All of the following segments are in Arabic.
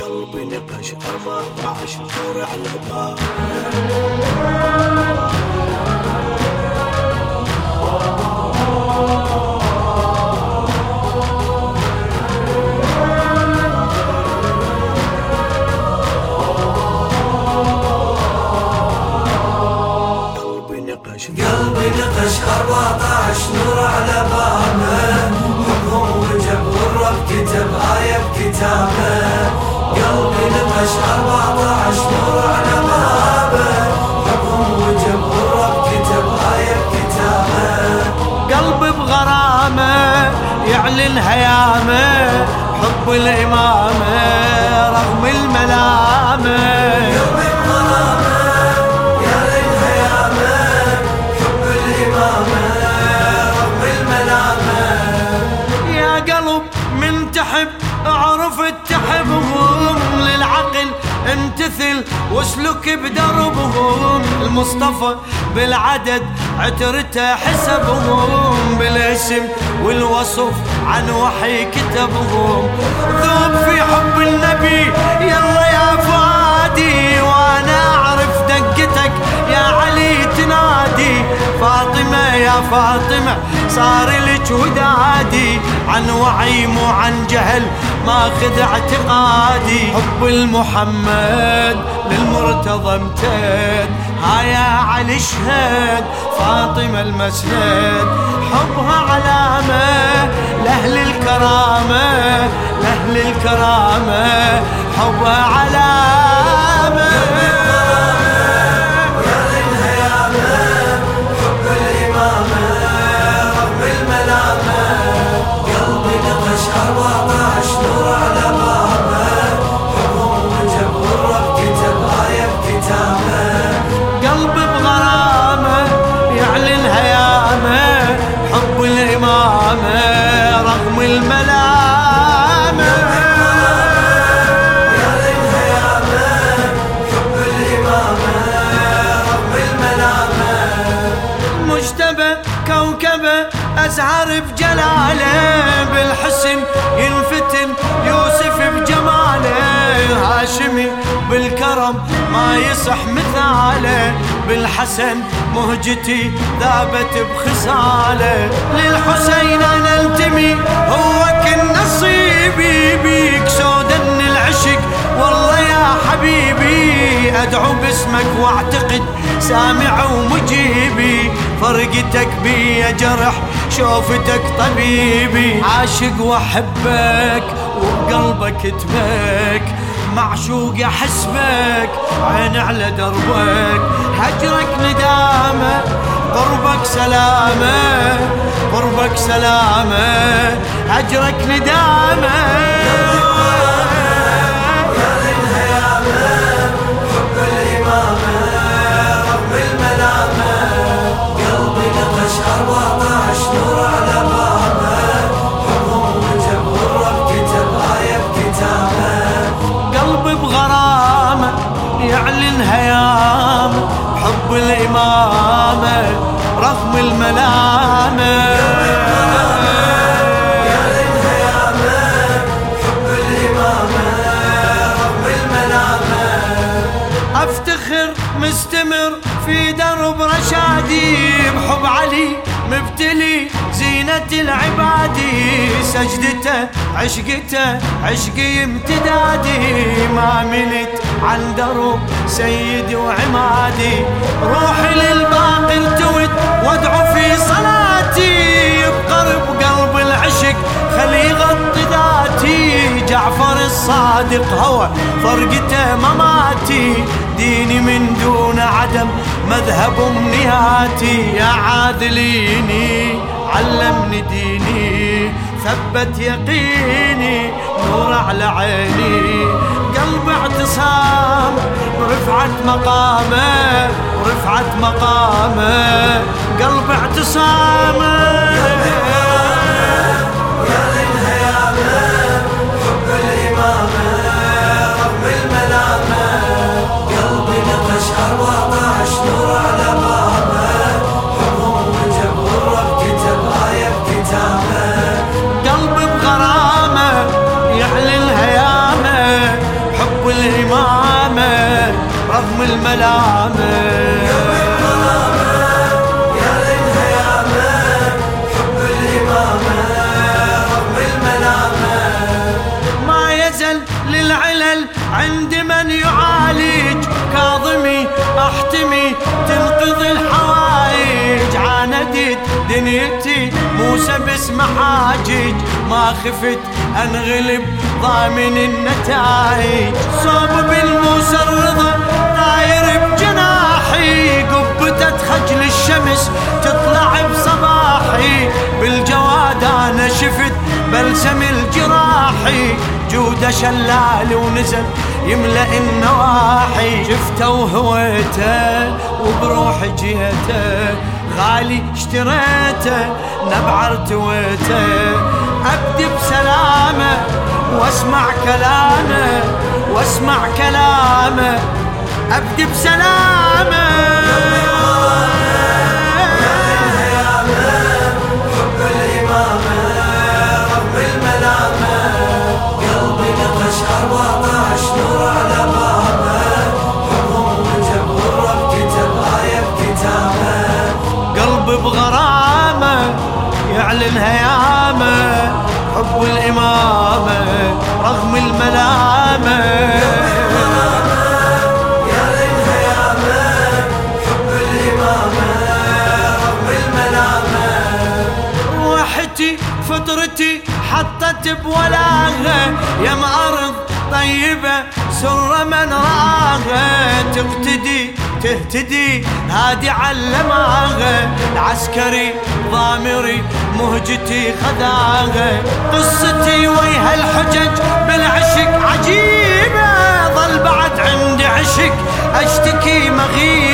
قلبي نقش 14 نور على باب حب امتثل واسلك بدربهم. المصطفى بالعدد عترته حسبهم. بالاسم والوصف عن وحي كتبهم. ذوب في حب النبي يلا يا فادي وأنا أعرف دقتك يا علي تنادي. فاطمة يا فاطمة صار لك ودادي. عن وعي مو عن جهل ماخذ اعتقادي. حب المحمد للمرتضى امتد ها يا علي اشهد فاطمة المسند. حبها علامة لأهل الكرامة لأهل الكرامة. حبها أزهر بجلاله بالحسن ينفتن يوسف بجماله هاشمي بالكرم ما يصح مثاله بالحسن مهجتي ذابت بخصاله للحسين أنا أنتمي هو كل نصيبي بيك سودن العشق والله يا أدعو باسمك واعتقد سامع ومجيبي. فرقتك بي جرح شوفتك طبيبي. عاشق وأحبك وبقلبك تبك. معشوق أحسبك عين على دربك. هجرك ندامة قربك سلامة. قربك سلامة هجرك ندامة. يعلن هيامة حب الإمامة رغم الملامة أفتخر مستمر في درب رشادي بحب علي مبتلي زينة العبادي سجدته عشقته عشقي امتدادي. ما ملت عن درب سيدي وعمادي. روحي للباقي ارتوت وادعو في صلاتي. بقرب قلب العشق خلي يغطي ذاتي. جعفر الصادق هو فرقته مماتي. ديني من دون عدم مذهب امنياتي يا عاذليني علمني ديني. ثبت يقيني نور على عيني. قلب اعتصام ورفعت مقامه ورفعت مقامه. قلب اعتصامه. يا حب الإمامة. رغم يزل للعلل عند من يعالج. كاظمي أحتمي تنقضي الحوائج. عاندت دنيتي موسى باسم حاجج. ما خفت أنغلب ضامن النتائج. صوب بالموسى الرضا شلال ونزل يملأ النواحي شفته وهويته وبروح جيته غالي اشتريته نبع ارتويته أبدي بسلامه وأسمع كلامه وأسمع كلامه. أبدي بسلامه فطرتي حطت بولاغة يا أرض طيبة سر من رآغة. تقتدي تهتدي هادي علماغة العسكري ضامري مهجتي خذاغة. قصتي ويها الحجج بالعشق عجيبة. ظل بعد عندي عشق أشتكي مغيبة.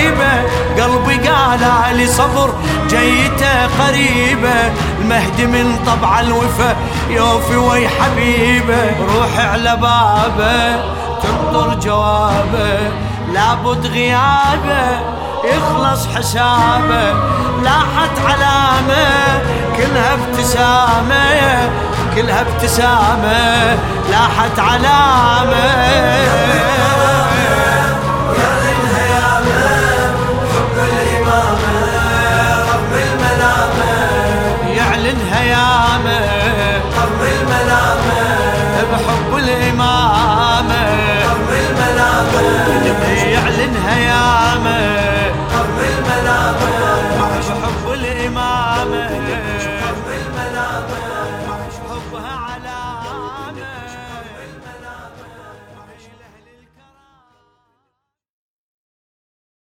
قلبي قال لي صبر جيته قريبة المهدي من طبع الوفا يوفي وي حبيبة روح على بابة تنطر جوابة لابد غيابة يخلص حسابة لاحت علامة كلها ابتسامة كلها ابتسامة لاحت علامة.